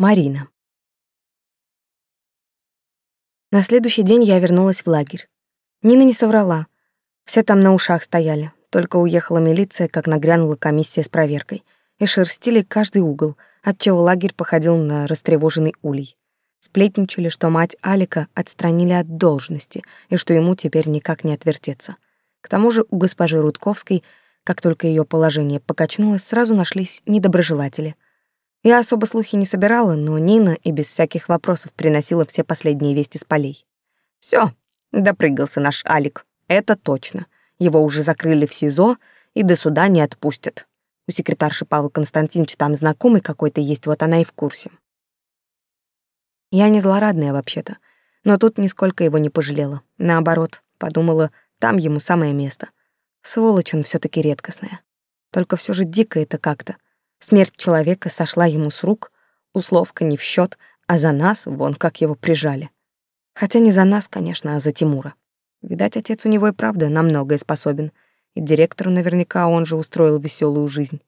Марина. На следующий день я вернулась в лагерь. Нина не соврала. Все там на ушах стояли. Только уехала милиция, как нагрянула комиссия с проверкой. И шерстили каждый угол, отчего лагерь походил на растревоженный улей. Сплетничали, что мать Алика отстранили от должности и что ему теперь никак не отвертеться. К тому же у госпожи Рудковской, как только ее положение покачнулось, сразу нашлись недоброжелатели. Я особо слухи не собирала, но Нина и без всяких вопросов приносила все последние вести с полей. Все, допрыгался наш Алик, это точно. Его уже закрыли в СИЗО и до суда не отпустят. У секретарши Павла Константиновича там знакомый какой-то есть, вот она и в курсе. Я не злорадная вообще-то, но тут нисколько его не пожалела. Наоборот, подумала, там ему самое место. Сволочь он все таки редкостная. Только все же дико это как-то — Смерть человека сошла ему с рук, условка не в счет, а за нас вон как его прижали. Хотя не за нас, конечно, а за Тимура. Видать, отец у него и правда на многое способен, и директору наверняка он же устроил веселую жизнь.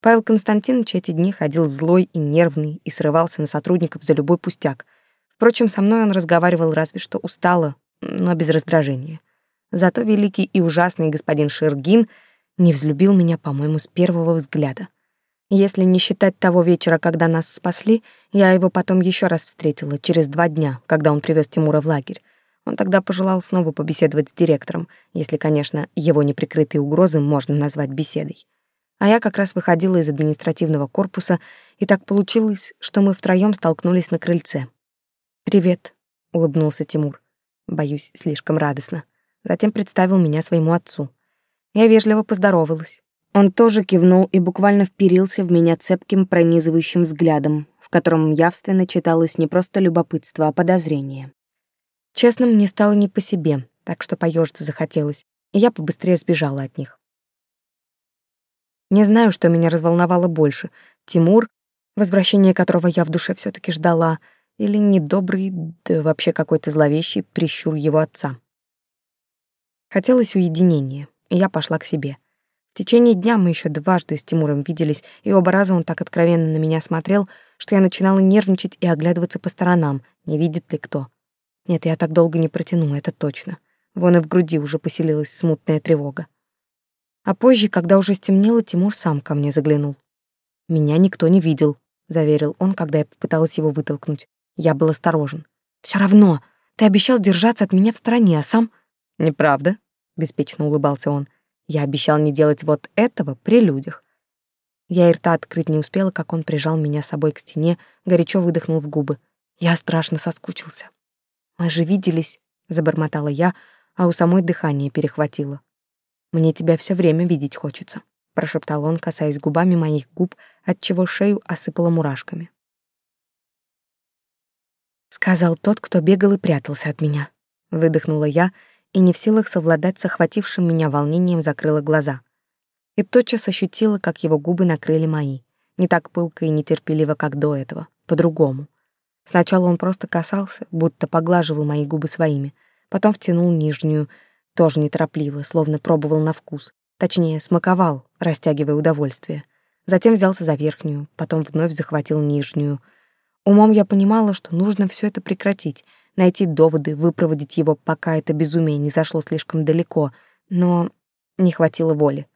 Павел Константинович эти дни ходил злой и нервный и срывался на сотрудников за любой пустяк. Впрочем, со мной он разговаривал разве что устало, но без раздражения. Зато великий и ужасный господин Шергин не взлюбил меня, по-моему, с первого взгляда. Если не считать того вечера, когда нас спасли, я его потом еще раз встретила, через два дня, когда он привез Тимура в лагерь. Он тогда пожелал снова побеседовать с директором, если, конечно, его неприкрытые угрозы можно назвать беседой. А я как раз выходила из административного корпуса, и так получилось, что мы втроем столкнулись на крыльце. «Привет», — улыбнулся Тимур. Боюсь, слишком радостно. Затем представил меня своему отцу. Я вежливо поздоровалась. Он тоже кивнул и буквально вперился в меня цепким пронизывающим взглядом, в котором явственно читалось не просто любопытство, а подозрение. Честно, мне стало не по себе, так что поёжиться захотелось, и я побыстрее сбежала от них. Не знаю, что меня разволновало больше — Тимур, возвращение которого я в душе все таки ждала, или недобрый, да вообще какой-то зловещий прищур его отца. Хотелось уединения, и я пошла к себе. В течение дня мы еще дважды с Тимуром виделись, и оба раза он так откровенно на меня смотрел, что я начинала нервничать и оглядываться по сторонам, не видит ли кто. Нет, я так долго не протяну, это точно. Вон и в груди уже поселилась смутная тревога. А позже, когда уже стемнело, Тимур сам ко мне заглянул. «Меня никто не видел», — заверил он, когда я попыталась его вытолкнуть. Я был осторожен. Все равно, ты обещал держаться от меня в стороне, а сам...» «Неправда», — беспечно улыбался он. Я обещал не делать вот этого при людях. Я и рта открыть не успела, как он прижал меня с собой к стене, горячо выдохнул в губы. Я страшно соскучился. «Мы же виделись», — забормотала я, а у самой дыхание перехватило. «Мне тебя все время видеть хочется», — прошептал он, касаясь губами моих губ, отчего шею осыпало мурашками. Сказал тот, кто бегал и прятался от меня. Выдохнула я, — и не в силах совладать с охватившим меня волнением закрыла глаза. И тотчас ощутила, как его губы накрыли мои. Не так пылко и нетерпеливо, как до этого, по-другому. Сначала он просто касался, будто поглаживал мои губы своими, потом втянул нижнюю, тоже неторопливо, словно пробовал на вкус, точнее, смаковал, растягивая удовольствие. Затем взялся за верхнюю, потом вновь захватил нижнюю. Умом я понимала, что нужно все это прекратить — найти доводы, выпроводить его, пока это безумие не зашло слишком далеко, но не хватило воли.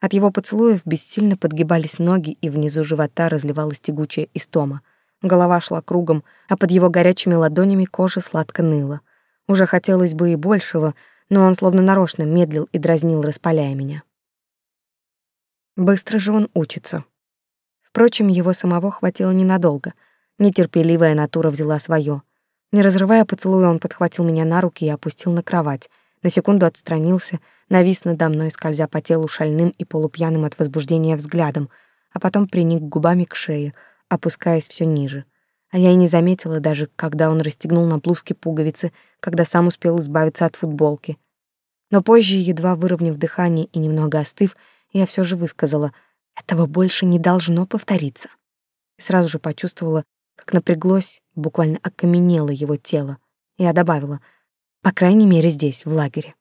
От его поцелуев бессильно подгибались ноги, и внизу живота разливалась тягучая истома. Голова шла кругом, а под его горячими ладонями кожа сладко ныла. Уже хотелось бы и большего, но он словно нарочно медлил и дразнил, распаляя меня. Быстро же он учится. Впрочем, его самого хватило ненадолго. Нетерпеливая натура взяла свое. Не разрывая поцелуя, он подхватил меня на руки и опустил на кровать. На секунду отстранился, навис надо мной, скользя по телу шальным и полупьяным от возбуждения взглядом, а потом приник губами к шее, опускаясь все ниже. А я и не заметила даже, когда он расстегнул на блузке пуговицы, когда сам успел избавиться от футболки. Но позже, едва выровняв дыхание и немного остыв, я все же высказала, этого больше не должно повториться. И сразу же почувствовала, как напряглось, буквально окаменело его тело. Я добавила, по крайней мере здесь, в лагере.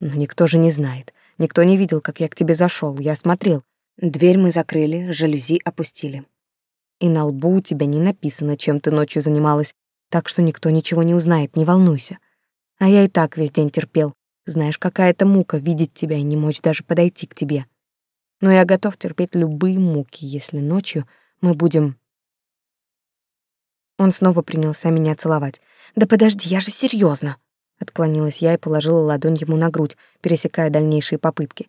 Но никто же не знает. Никто не видел, как я к тебе зашел. Я смотрел. Дверь мы закрыли, жалюзи опустили. И на лбу у тебя не написано, чем ты ночью занималась, так что никто ничего не узнает, не волнуйся. А я и так весь день терпел. Знаешь, какая это мука видеть тебя и не мочь даже подойти к тебе. Но я готов терпеть любые муки, если ночью мы будем Он снова принялся меня целовать. Да подожди, я же серьезно. Отклонилась я и положила ладонь ему на грудь, пересекая дальнейшие попытки.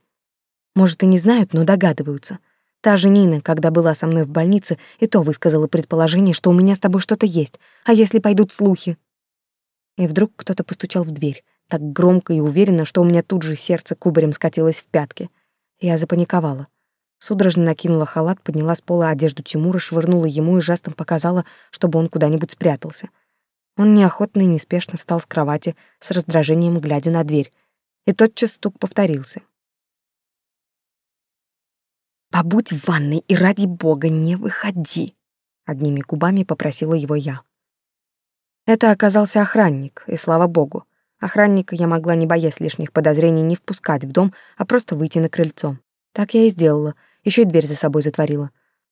Может, и не знают, но догадываются. Та же Нина, когда была со мной в больнице, и то высказала предположение, что у меня с тобой что-то есть. А если пойдут слухи? И вдруг кто-то постучал в дверь, так громко и уверенно, что у меня тут же сердце кубарем скатилось в пятки. Я запаниковала. Судорожно накинула халат, подняла с пола одежду Тимура, швырнула ему и жестом показала, чтобы он куда-нибудь спрятался. Он неохотно и неспешно встал с кровати, с раздражением глядя на дверь. И тотчас стук повторился. «Побудь в ванной и ради бога не выходи!» Одними губами попросила его я. Это оказался охранник, и слава богу. Охранника я могла, не боясь лишних подозрений, не впускать в дом, а просто выйти на крыльцо. Так я и сделала, еще и дверь за собой затворила.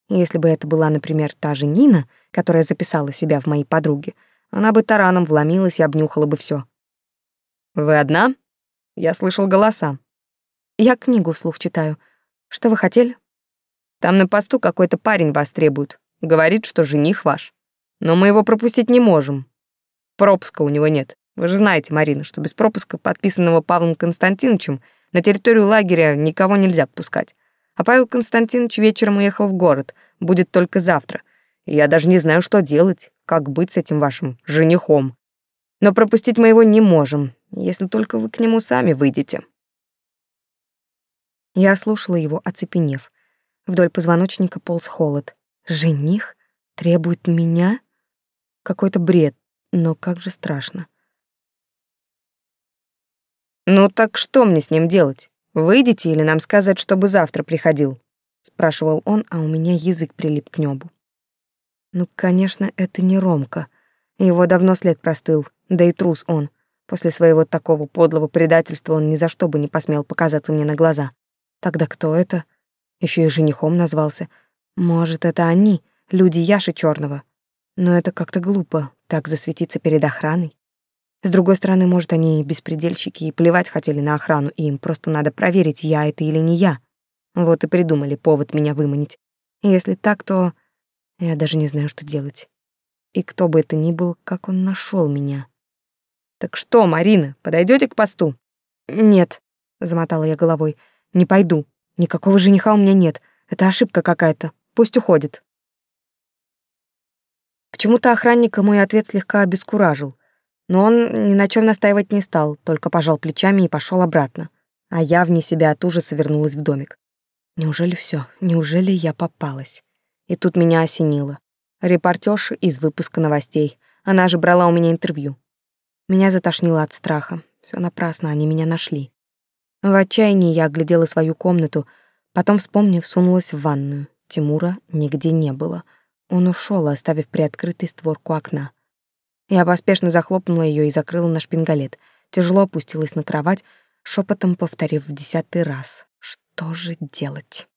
Если бы это была, например, та же Нина, которая записала себя в мои подруги, она бы тараном вломилась и обнюхала бы все. «Вы одна?» Я слышал голоса. «Я книгу вслух читаю. Что вы хотели?» Там на посту какой-то парень вас требует. Говорит, что жених ваш. Но мы его пропустить не можем. Пропуска у него нет. Вы же знаете, Марина, что без пропуска, подписанного Павлом Константиновичем, на территорию лагеря никого нельзя пускать. А Павел Константинович вечером уехал в город, будет только завтра. И я даже не знаю, что делать, как быть с этим вашим женихом. Но пропустить мы его не можем, если только вы к нему сами выйдете. Я слушала его, оцепенев. Вдоль позвоночника полз холод. Жених требует меня? Какой-то бред, но как же страшно. Ну так что мне с ним делать? Выйдете или нам сказать, чтобы завтра приходил? спрашивал он, а у меня язык прилип к небу. Ну, конечно, это не Ромка. Его давно след простыл, да и трус он. После своего такого подлого предательства он ни за что бы не посмел показаться мне на глаза. Тогда кто это? Еще и женихом назвался. Может, это они, люди Яши Черного. Но это как-то глупо, так засветиться перед охраной. С другой стороны, может, они беспредельщики и плевать хотели на охрану, и им просто надо проверить, я это или не я. Вот и придумали повод меня выманить. И если так, то я даже не знаю, что делать. И кто бы это ни был, как он нашел меня. Так что, Марина, подойдете к посту? Нет, замотала я головой. Не пойду. Никакого жениха у меня нет. Это ошибка какая-то. Пусть уходит. Почему-то охранника мой ответ слегка обескуражил. Но он ни на чем настаивать не стал, только пожал плечами и пошел обратно. А я вне себя от ужаса вернулась в домик. Неужели все? Неужели я попалась? И тут меня осенило. Репортёрша из выпуска новостей. Она же брала у меня интервью. Меня затошнило от страха. Все напрасно, они меня нашли. В отчаянии я оглядела свою комнату, потом, вспомнив, сунулась в ванную. Тимура нигде не было. Он ушел, оставив приоткрытой створку окна. Я поспешно захлопнула ее и закрыла на шпингалет. Тяжело опустилась на кровать, шепотом повторив в десятый раз. Что же делать?